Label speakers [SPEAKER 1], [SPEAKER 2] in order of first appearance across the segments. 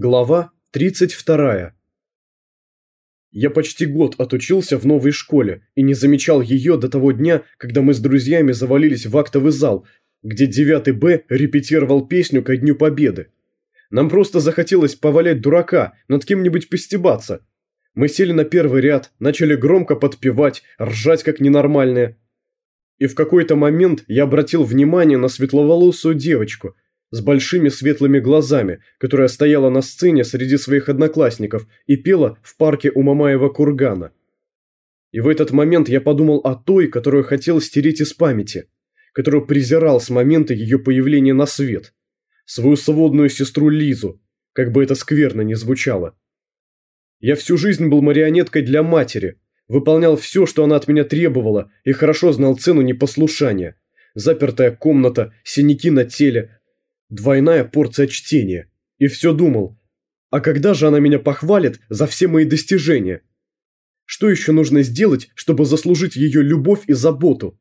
[SPEAKER 1] Глава 32. Я почти год отучился в новой школе и не замечал ее до того дня, когда мы с друзьями завалились в актовый зал, где 9 Б репетировал песню ко Дню Победы. Нам просто захотелось повалять дурака, над кем-нибудь постебаться. Мы сели на первый ряд, начали громко подпевать, ржать как ненормальные. И в какой-то момент я обратил внимание на светловолосую девочку – с большими светлыми глазами, которая стояла на сцене среди своих одноклассников и пела в парке у Мамаева кургана. И в этот момент я подумал о той, которую хотел стереть из памяти, которую презирал с момента ее появления на свет, свою сводную сестру Лизу, как бы это скверно ни звучало. Я всю жизнь был марионеткой для матери, выполнял все, что она от меня требовала, и хорошо знал цену непослушания. Запертая комната, синяки на теле, Двойная порция чтения. И все думал, а когда же она меня похвалит за все мои достижения? Что еще нужно сделать, чтобы заслужить ее любовь и заботу?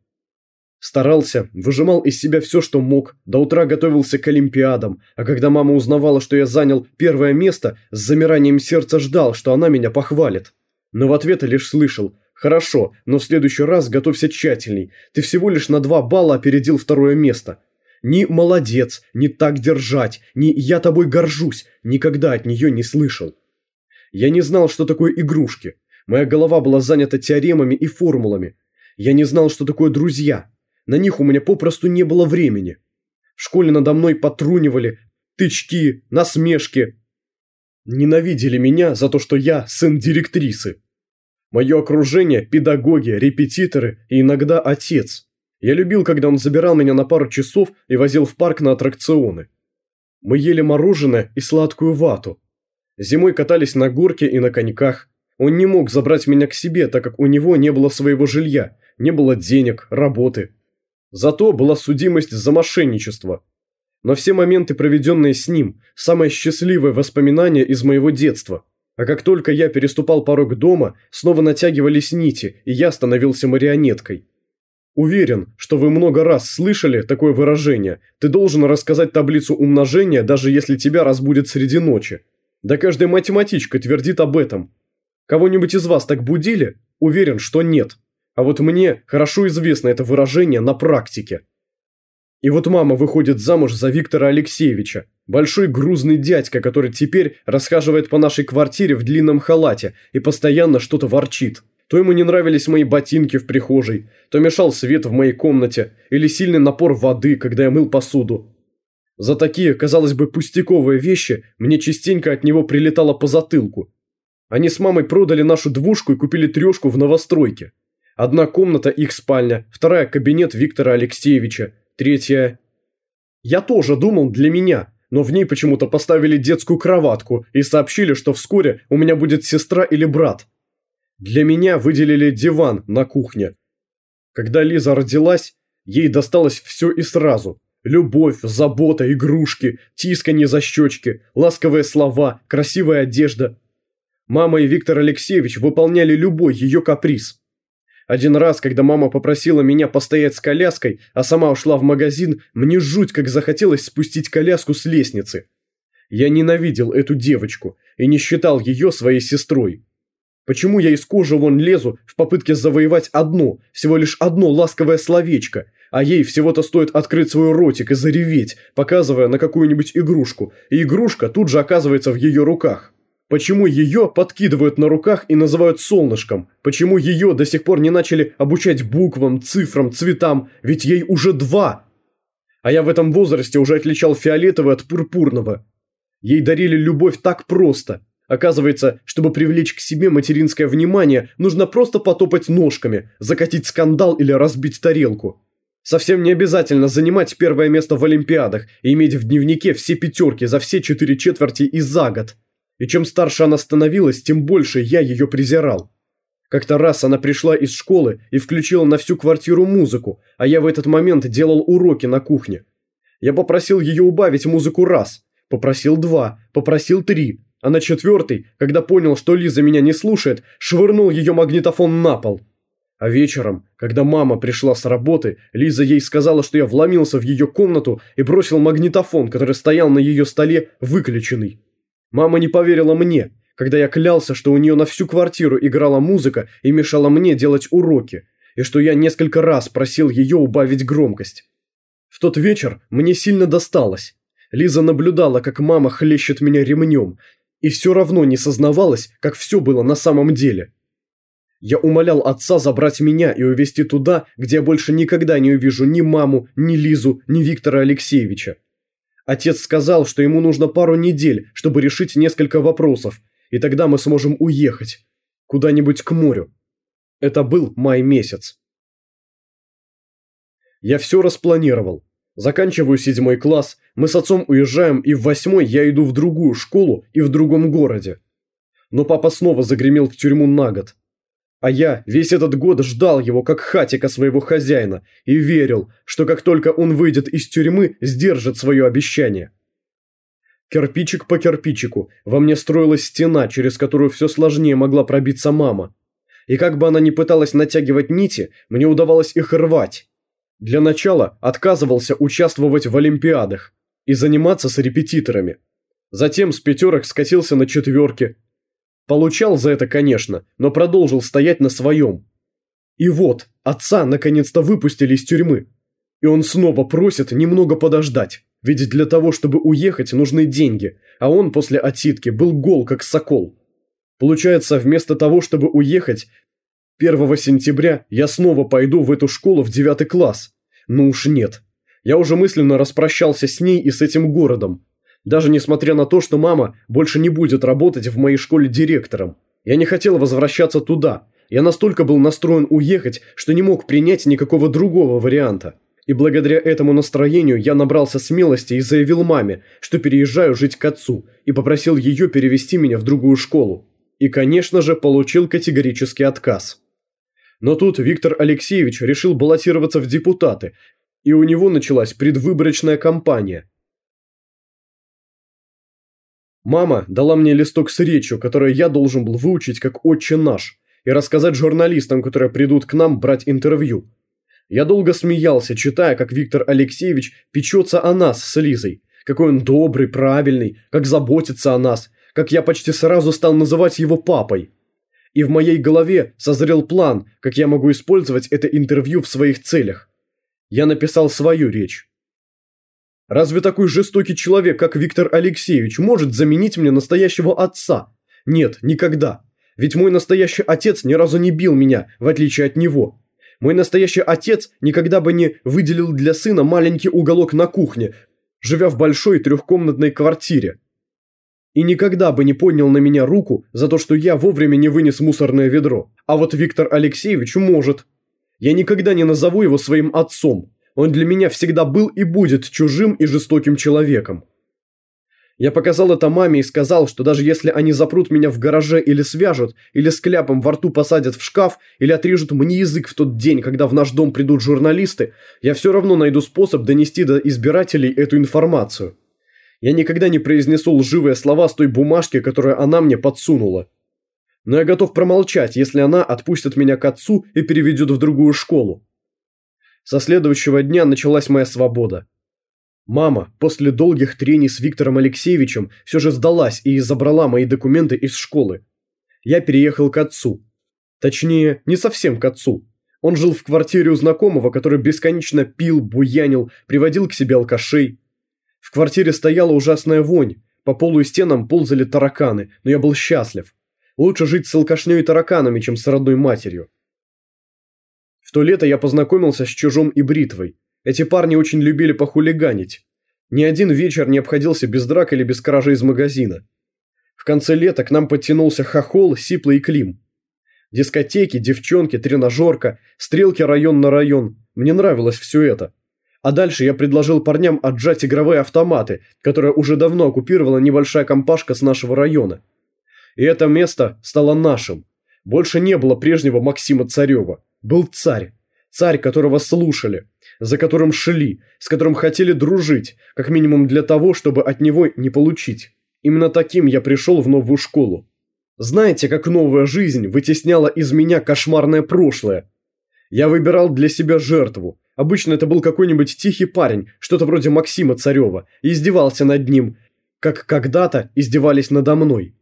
[SPEAKER 1] Старался, выжимал из себя все, что мог, до утра готовился к Олимпиадам, а когда мама узнавала, что я занял первое место, с замиранием сердца ждал, что она меня похвалит. Но в ответ лишь слышал «Хорошо, но в следующий раз готовься тщательней, ты всего лишь на два балла опередил второе место». Ни «молодец», ни «так держать», ни «я тобой горжусь» никогда от нее не слышал. Я не знал, что такое игрушки. Моя голова была занята теоремами и формулами. Я не знал, что такое друзья. На них у меня попросту не было времени. В школе надо мной потрунивали, тычки, насмешки. Ненавидели меня за то, что я сын директрисы. Мое окружение – педагоги, репетиторы и иногда отец – я любил, когда он забирал меня на пару часов и возил в парк на аттракционы. Мы ели мороженое и сладкую вату. Зимой катались на горке и на коньках. Он не мог забрать меня к себе, так как у него не было своего жилья, не было денег, работы. Зато была судимость за мошенничество. Но все моменты, проведенные с ним, самое счастливое воспоминание из моего детства. А как только я переступал порог дома, снова натягивались нити, и я становился марионеткой. Уверен, что вы много раз слышали такое выражение. Ты должен рассказать таблицу умножения, даже если тебя разбудят среди ночи. Да каждая математичка твердит об этом. Кого-нибудь из вас так будили? Уверен, что нет. А вот мне хорошо известно это выражение на практике. И вот мама выходит замуж за Виктора Алексеевича, большой грузный дядька, который теперь расхаживает по нашей квартире в длинном халате и постоянно что-то ворчит. То ему не нравились мои ботинки в прихожей, то мешал свет в моей комнате или сильный напор воды, когда я мыл посуду. За такие, казалось бы, пустяковые вещи мне частенько от него прилетало по затылку. Они с мамой продали нашу двушку и купили трешку в новостройке. Одна комната – их спальня, вторая – кабинет Виктора Алексеевича, третья… Я тоже думал для меня, но в ней почему-то поставили детскую кроватку и сообщили, что вскоре у меня будет сестра или брат. Для меня выделили диван на кухне. Когда Лиза родилась, ей досталось все и сразу. Любовь, забота, игрушки, тисканье за щечки, ласковые слова, красивая одежда. Мама и Виктор Алексеевич выполняли любой ее каприз. Один раз, когда мама попросила меня постоять с коляской, а сама ушла в магазин, мне жуть как захотелось спустить коляску с лестницы. Я ненавидел эту девочку и не считал ее своей сестрой. Почему я из кожи вон лезу в попытке завоевать одно, всего лишь одно ласковое словечко, а ей всего-то стоит открыть свой ротик и зареветь, показывая на какую-нибудь игрушку, и игрушка тут же оказывается в ее руках? Почему ее подкидывают на руках и называют солнышком? Почему ее до сих пор не начали обучать буквам, цифрам, цветам? Ведь ей уже два. А я в этом возрасте уже отличал фиолетовый от пурпурного. Ей дарили любовь так просто, Оказывается, чтобы привлечь к себе материнское внимание, нужно просто потопать ножками, закатить скандал или разбить тарелку. Совсем не обязательно занимать первое место в Олимпиадах и иметь в дневнике все пятерки за все четыре четверти и за год. И чем старше она становилась, тем больше я ее презирал. Как-то раз она пришла из школы и включила на всю квартиру музыку, а я в этот момент делал уроки на кухне. Я попросил ее убавить музыку раз, попросил два, попросил три, а на четвертый, когда понял, что Лиза меня не слушает, швырнул ее магнитофон на пол. А вечером, когда мама пришла с работы, Лиза ей сказала, что я вломился в ее комнату и бросил магнитофон, который стоял на ее столе, выключенный. Мама не поверила мне, когда я клялся, что у нее на всю квартиру играла музыка и мешала мне делать уроки, и что я несколько раз просил ее убавить громкость. В тот вечер мне сильно досталось. Лиза наблюдала, как мама хлещет меня ремнем, и все равно не сознавалась, как все было на самом деле. Я умолял отца забрать меня и увезти туда, где я больше никогда не увижу ни маму, ни Лизу, ни Виктора Алексеевича. Отец сказал, что ему нужно пару недель, чтобы решить несколько вопросов, и тогда мы сможем уехать. Куда-нибудь к морю. Это был май месяц. Я все распланировал. Заканчиваю седьмой класс, мы с отцом уезжаем, и в восьмой я иду в другую школу и в другом городе. Но папа снова загремел в тюрьму на год. А я весь этот год ждал его как хатика своего хозяина и верил, что как только он выйдет из тюрьмы, сдержит свое обещание. Кирпичик по кирпичику во мне строилась стена, через которую все сложнее могла пробиться мама. И как бы она ни пыталась натягивать нити, мне удавалось их рвать. Для начала отказывался участвовать в олимпиадах и заниматься с репетиторами. Затем с пятерок скатился на четверки, Получал за это, конечно, но продолжил стоять на своем. И вот, отца наконец-то выпустили из тюрьмы. И он снова просит немного подождать, ведь для того, чтобы уехать, нужны деньги, а он после отсидки был гол, как сокол. Получается, вместо того, чтобы уехать, 1 сентября я снова пойду в эту школу в 9 класс. Ну уж нет. Я уже мысленно распрощался с ней и с этим городом, даже несмотря на то, что мама больше не будет работать в моей школе директором. Я не хотел возвращаться туда. Я настолько был настроен уехать, что не мог принять никакого другого варианта. И благодаря этому настроению я набрался смелости и заявил маме, что переезжаю жить к отцу, и попросил ее перевести меня в другую школу. И, конечно же, получил категорический отказ. Но тут Виктор Алексеевич решил баллотироваться в депутаты, и у него началась предвыборочная кампания – Мама дала мне листок с речью, которую я должен был выучить как «Отче наш», и рассказать журналистам, которые придут к нам брать интервью. Я долго смеялся, читая, как Виктор Алексеевич печется о нас с Лизой, какой он добрый, правильный, как заботится о нас, как я почти сразу стал называть его папой. И в моей голове созрел план, как я могу использовать это интервью в своих целях. Я написал свою речь. Разве такой жестокий человек, как Виктор Алексеевич, может заменить мне настоящего отца? Нет, никогда. Ведь мой настоящий отец ни разу не бил меня, в отличие от него. Мой настоящий отец никогда бы не выделил для сына маленький уголок на кухне, живя в большой трехкомнатной квартире. И никогда бы не поднял на меня руку за то, что я вовремя не вынес мусорное ведро. А вот Виктор Алексеевич может. Я никогда не назову его своим отцом, он для меня всегда был и будет чужим и жестоким человеком. Я показал это маме и сказал, что даже если они запрут меня в гараже или свяжут, или с кляпом во рту посадят в шкаф, или отрежут мне язык в тот день, когда в наш дом придут журналисты, я все равно найду способ донести до избирателей эту информацию. Я никогда не произнесу лживые слова с той бумажки, которую она мне подсунула. Но я готов промолчать, если она отпустит меня к отцу и переведет в другую школу. Со следующего дня началась моя свобода. Мама после долгих трений с Виктором Алексеевичем все же сдалась и забрала мои документы из школы. Я переехал к отцу. Точнее, не совсем к отцу. Он жил в квартире у знакомого, который бесконечно пил, буянил, приводил к себе алкашей. В квартире стояла ужасная вонь, по полу и стенам ползали тараканы, но я был счастлив. Лучше жить с алкашней и тараканами, чем с родной матерью. В то лето я познакомился с Чужом и Бритвой. Эти парни очень любили похулиганить. Ни один вечер не обходился без драк или без кражи из магазина. В конце лета к нам подтянулся Хохол, Сиплый и Клим. Дискотеки, девчонки, тренажерка, стрелки район на район. Мне нравилось все это. А дальше я предложил парням отжать игровые автоматы, которые уже давно оккупировала небольшая компашка с нашего района. И это место стало нашим. Больше не было прежнего Максима Царева. Был царь. Царь, которого слушали, за которым шли, с которым хотели дружить, как минимум для того, чтобы от него не получить. Именно таким я пришел в новую школу. Знаете, как новая жизнь вытесняла из меня кошмарное прошлое? Я выбирал для себя жертву. Обычно это был какой-нибудь тихий парень, что-то вроде Максима Царева, и издевался над ним. как когда-то издевались надо мной.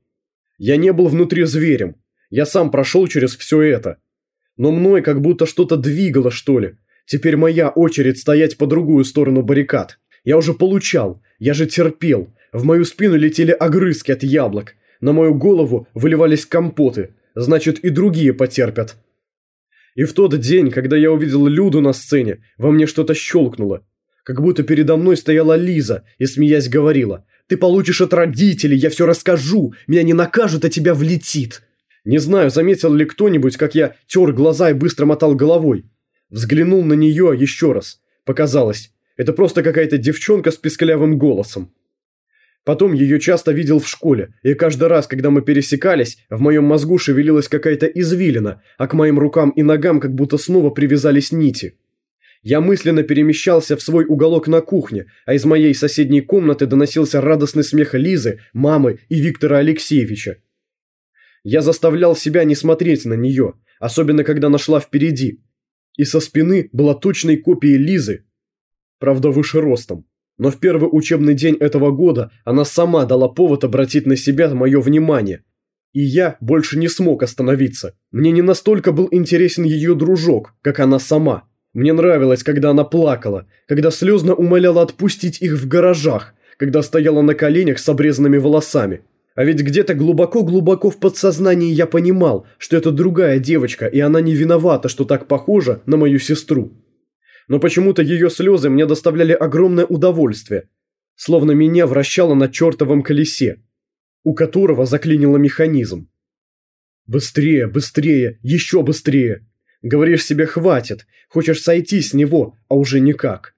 [SPEAKER 1] Я не был внутри зверем, я сам прошел через все это. Но мной как будто что-то двигало, что ли. Теперь моя очередь стоять по другую сторону баррикад. Я уже получал, я же терпел. В мою спину летели огрызки от яблок. На мою голову выливались компоты. Значит, и другие потерпят. И в тот день, когда я увидел Люду на сцене, во мне что-то щелкнуло. Как будто передо мной стояла Лиза и, смеясь, говорила «Ты получишь от родителей, я все расскажу, меня не накажут, а тебя влетит». Не знаю, заметил ли кто-нибудь, как я тер глаза и быстро мотал головой. Взглянул на нее еще раз. Показалось, это просто какая-то девчонка с писклявым голосом. Потом ее часто видел в школе, и каждый раз, когда мы пересекались, в моем мозгу шевелилась какая-то извилина, а к моим рукам и ногам как будто снова привязались нити. Я мысленно перемещался в свой уголок на кухне, а из моей соседней комнаты доносился радостный смех Лизы, мамы и Виктора Алексеевича. Я заставлял себя не смотреть на нее, особенно когда нашла впереди. И со спины была точной копией Лизы, правда выше ростом. Но в первый учебный день этого года она сама дала повод обратить на себя мое внимание. И я больше не смог остановиться. Мне не настолько был интересен ее дружок, как она сама. Мне нравилось, когда она плакала, когда слезно умоляла отпустить их в гаражах, когда стояла на коленях с обрезанными волосами. А ведь где-то глубоко-глубоко в подсознании я понимал, что это другая девочка, и она не виновата, что так похожа на мою сестру но почему-то ее слезы мне доставляли огромное удовольствие, словно меня вращало на чертовом колесе, у которого заклинило механизм. «Быстрее, быстрее, еще быстрее!» Говоришь себе «хватит», хочешь сойти с него, а уже никак.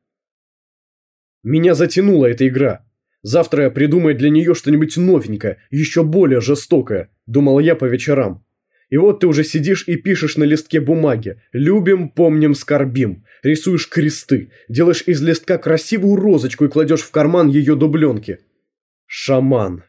[SPEAKER 1] Меня затянула эта игра. Завтра я придумаю для нее что-нибудь новенькое, еще более жестокое, думал я по вечерам. И вот ты уже сидишь и пишешь на листке бумаги «Любим, помним, скорбим», рисуешь кресты, делаешь из листка красивую розочку и кладешь в карман ее дубленки. Шаман.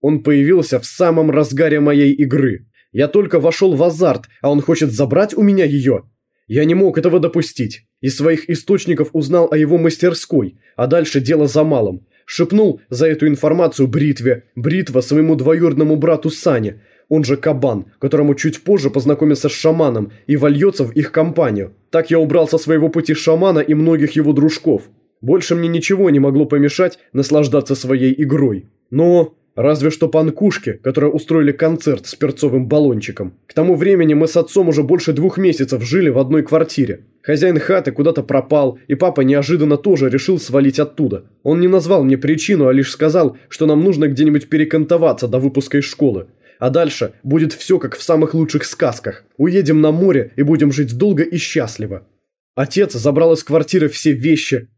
[SPEAKER 1] Он появился в самом разгаре моей игры. Я только вошел в азарт, а он хочет забрать у меня ее. Я не мог этого допустить. Из своих источников узнал о его мастерской, а дальше дело за малым. Шепнул за эту информацию Бритве, Бритва своему двоюродному брату Сане, он же Кабан, которому чуть позже познакомится с шаманом и вольется в их компанию. Так я убрал со своего пути шамана и многих его дружков. Больше мне ничего не могло помешать наслаждаться своей игрой. Но разве что панкушки, которые устроили концерт с перцовым баллончиком. К тому времени мы с отцом уже больше двух месяцев жили в одной квартире. Хозяин хаты куда-то пропал, и папа неожиданно тоже решил свалить оттуда. Он не назвал мне причину, а лишь сказал, что нам нужно где-нибудь перекантоваться до выпуска из школы. А дальше будет все как в самых лучших сказках. Уедем на море и будем жить долго и счастливо. Отец забрал из квартиры все вещи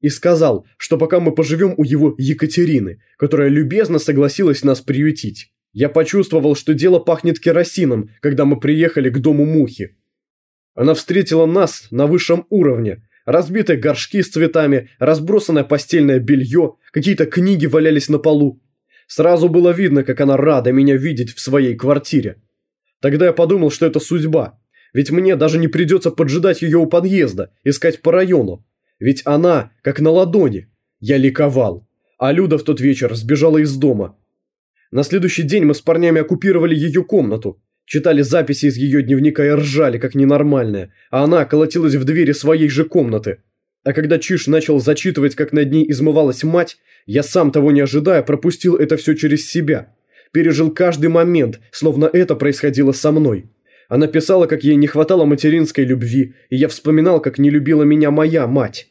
[SPEAKER 1] и сказал, что пока мы поживем у его Екатерины, которая любезно согласилась нас приютить. Я почувствовал, что дело пахнет керосином, когда мы приехали к дому Мухи. Она встретила нас на высшем уровне. Разбитые горшки с цветами, разбросанное постельное белье, какие-то книги валялись на полу, Сразу было видно, как она рада меня видеть в своей квартире. Тогда я подумал, что это судьба. Ведь мне даже не придется поджидать ее у подъезда, искать по району. Ведь она, как на ладони. Я ликовал. А Люда в тот вечер сбежала из дома. На следующий день мы с парнями оккупировали ее комнату. Читали записи из ее дневника и ржали, как ненормальная. А она колотилась в двери своей же комнаты. А когда Чиш начал зачитывать, как над ней измывалась мать, я сам того не ожидая пропустил это все через себя. Пережил каждый момент, словно это происходило со мной. Она писала, как ей не хватало материнской любви, и я вспоминал, как не любила меня моя мать.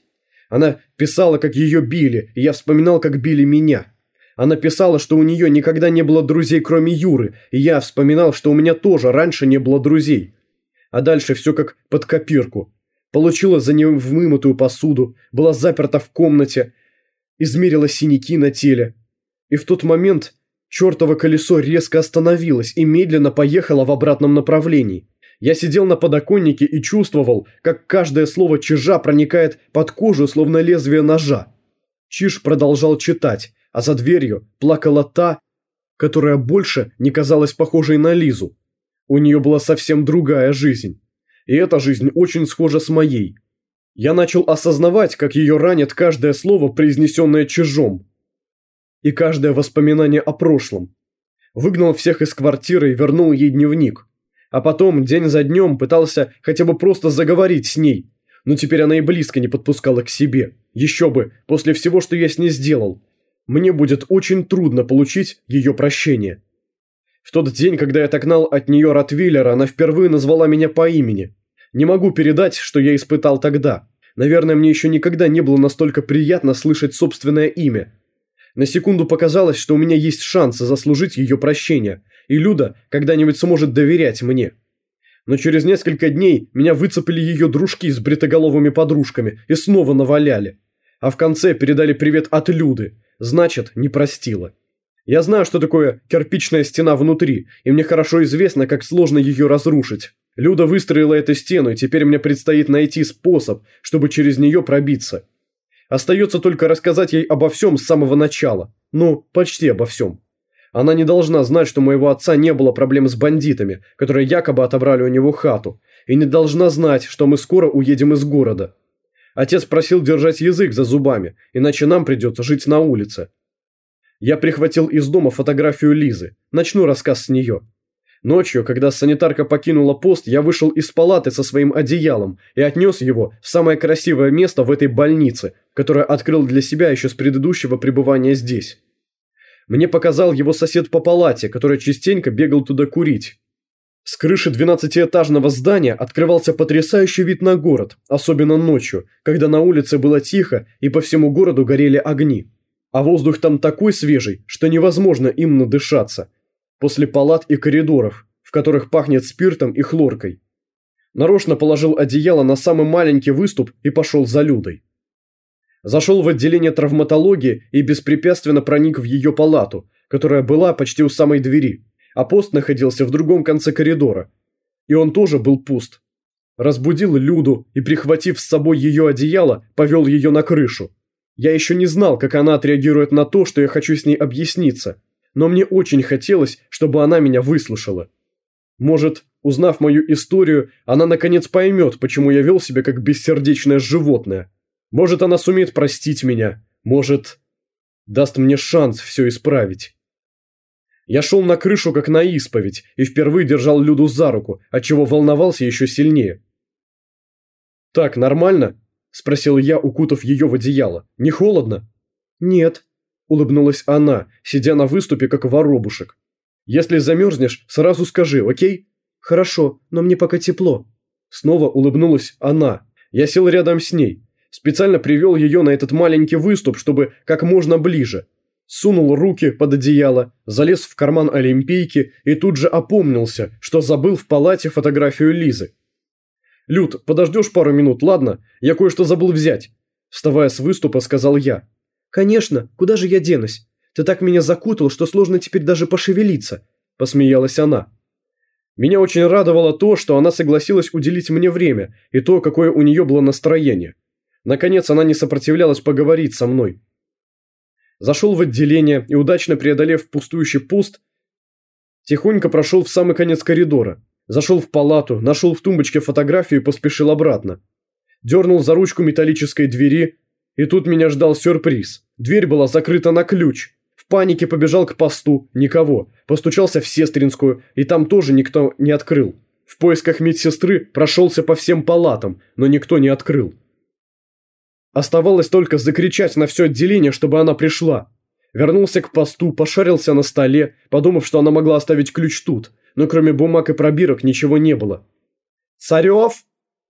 [SPEAKER 1] Она писала, как ее били, и я вспоминал, как били меня. Она писала, что у нее никогда не было друзей, кроме Юры, и я вспоминал, что у меня тоже раньше не было друзей. А дальше все как под копирку. Получила за невымытую посуду, была заперта в комнате, измерила синяки на теле. И в тот момент чертово колесо резко остановилось и медленно поехало в обратном направлении. Я сидел на подоконнике и чувствовал, как каждое слово чижа проникает под кожу, словно лезвие ножа. Чиж продолжал читать, а за дверью плакала та, которая больше не казалась похожей на Лизу. У нее была совсем другая жизнь. И эта жизнь очень схожа с моей. Я начал осознавать, как ее ранит каждое слово, произнесенное чужом. и каждое воспоминание о прошлом. Выгнал всех из квартиры и вернул ей дневник. А потом, день за днем, пытался хотя бы просто заговорить с ней. Но теперь она и близко не подпускала к себе. Еще бы, после всего, что я с ней сделал. Мне будет очень трудно получить ее прощение. В тот день, когда я отогнал от нее Ротвиллера, она впервые назвала меня по имени. Не могу передать, что я испытал тогда. Наверное, мне еще никогда не было настолько приятно слышать собственное имя. На секунду показалось, что у меня есть шанс заслужить ее прощение, и Люда когда-нибудь сможет доверять мне. Но через несколько дней меня выцепили ее дружки с бритоголовыми подружками и снова наваляли. А в конце передали привет от Люды, значит, не простила. Я знаю, что такое кирпичная стена внутри, и мне хорошо известно, как сложно ее разрушить. Люда выстроила эту стену, и теперь мне предстоит найти способ, чтобы через нее пробиться. Остается только рассказать ей обо всем с самого начала. Ну, почти обо всем. Она не должна знать, что моего отца не было проблем с бандитами, которые якобы отобрали у него хату, и не должна знать, что мы скоро уедем из города. Отец просил держать язык за зубами, иначе нам придется жить на улице. Я прихватил из дома фотографию Лизы. Начну рассказ с нее. Ночью, когда санитарка покинула пост, я вышел из палаты со своим одеялом и отнес его в самое красивое место в этой больнице, которое открыл для себя еще с предыдущего пребывания здесь. Мне показал его сосед по палате, который частенько бегал туда курить. С крыши двенадцатиэтажного здания открывался потрясающий вид на город, особенно ночью, когда на улице было тихо и по всему городу горели огни. А воздух там такой свежий, что невозможно им надышаться – после палат и коридоров, в которых пахнет спиртом и хлоркой. Нарочно положил одеяло на самый маленький выступ и пошел за Людой. Зашел в отделение травматологии и беспрепятственно проник в ее палату, которая была почти у самой двери, а пост находился в другом конце коридора. И он тоже был пуст. Разбудил Люду и, прихватив с собой ее одеяло, повел ее на крышу. Я еще не знал, как она отреагирует на то, что я хочу с ней объясниться, но мне очень хотелось, чтобы она меня выслушала. Может, узнав мою историю, она наконец поймет, почему я вел себя как бессердечное животное. Может, она сумеет простить меня. Может, даст мне шанс все исправить. Я шел на крышу как на исповедь и впервые держал Люду за руку, отчего волновался еще сильнее. «Так, нормально?» – спросил я, укутав ее в одеяло. «Не холодно?» «Нет», – улыбнулась она, сидя на выступе, как воробушек. «Если замерзнешь, сразу скажи, окей?» «Хорошо, но мне пока тепло». Снова улыбнулась она. Я сел рядом с ней. Специально привел ее на этот маленький выступ, чтобы как можно ближе. Сунул руки под одеяло, залез в карман олимпийки и тут же опомнился, что забыл в палате фотографию Лизы. «Люд, подождешь пару минут, ладно? Я кое-что забыл взять», – вставая с выступа, сказал я. «Конечно, куда же я денусь? Ты так меня закутал, что сложно теперь даже пошевелиться», – посмеялась она. Меня очень радовало то, что она согласилась уделить мне время, и то, какое у нее было настроение. Наконец, она не сопротивлялась поговорить со мной. Зашел в отделение и, удачно преодолев пустующий пуст, тихонько прошел в самый конец коридора. Зашел в палату, нашел в тумбочке фотографию и поспешил обратно. Дернул за ручку металлической двери, и тут меня ждал сюрприз. Дверь была закрыта на ключ. В панике побежал к посту, никого. Постучался в сестринскую, и там тоже никто не открыл. В поисках медсестры прошелся по всем палатам, но никто не открыл. Оставалось только закричать на все отделение, чтобы она пришла. Вернулся к посту, пошарился на столе, подумав, что она могла оставить ключ тут, но кроме бумаг и пробирок ничего не было. «Царев!»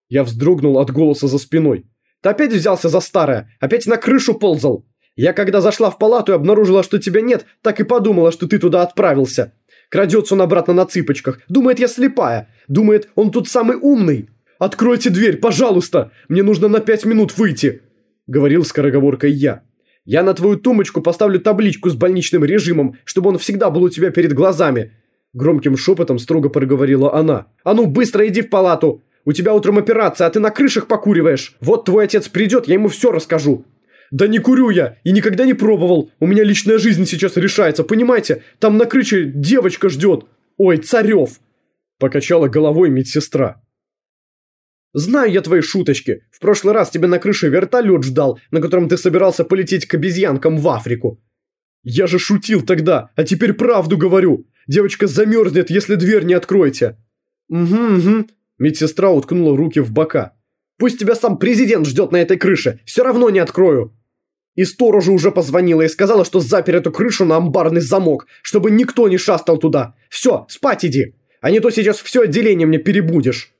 [SPEAKER 1] Я вздрогнул от голоса за спиной. «Ты опять взялся за старое? Опять на крышу ползал?» Я когда зашла в палату и обнаружила, что тебя нет, так и подумала, что ты туда отправился. Крадется он обратно на цыпочках. Думает, я слепая. Думает, он тут самый умный. Откройте дверь, пожалуйста. Мне нужно на пять минут выйти. Говорил скороговоркой я. Я на твою тумбочку поставлю табличку с больничным режимом, чтобы он всегда был у тебя перед глазами. Громким шепотом строго проговорила она. А ну, быстро иди в палату. У тебя утром операция, а ты на крышах покуриваешь. Вот твой отец придет, я ему все расскажу. «Да не курю я и никогда не пробовал. У меня личная жизнь сейчас решается, понимаете? Там на крыше девочка ждет. Ой, Царев!» Покачала головой медсестра. «Знаю я твои шуточки. В прошлый раз тебя на крыше вертолет ждал, на котором ты собирался полететь к обезьянкам в Африку». Я же шутил тогда, а теперь правду говорю. Девочка замерзнет, если дверь не откроете. Угу, угу. Медсестра уткнула руки в бока. Пусть тебя сам президент ждет на этой крыше, все равно не открою. И сторожа уже позвонила и сказала, что запер эту крышу на амбарный замок, чтобы никто не шастал туда. Все, спать иди, а не то сейчас все отделение мне перебудешь.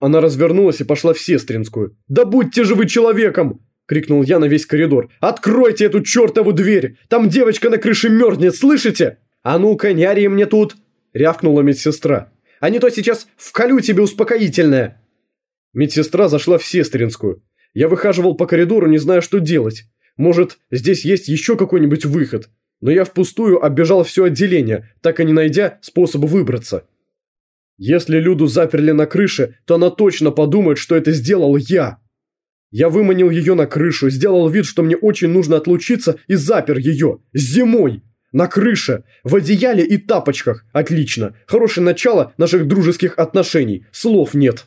[SPEAKER 1] Она развернулась и пошла в сестринскую. «Да будьте же вы человеком!» – крикнул я на весь коридор. «Откройте эту чертову дверь! Там девочка на крыше мерзнет, слышите? А ну-ка, не мне тут!» – рявкнула медсестра. «А не то сейчас вколю тебе успокоительное!» Медсестра зашла в сестринскую. Я выхаживал по коридору, не зная, что делать. Может, здесь есть еще какой-нибудь выход. Но я впустую оббежал все отделение, так и не найдя способа выбраться. Если Люду заперли на крыше, то она точно подумает, что это сделал я. Я выманил ее на крышу, сделал вид, что мне очень нужно отлучиться и запер ее. Зимой. На крыше. В одеяле и тапочках. Отлично. Хорошее начало наших дружеских отношений. Слов нет.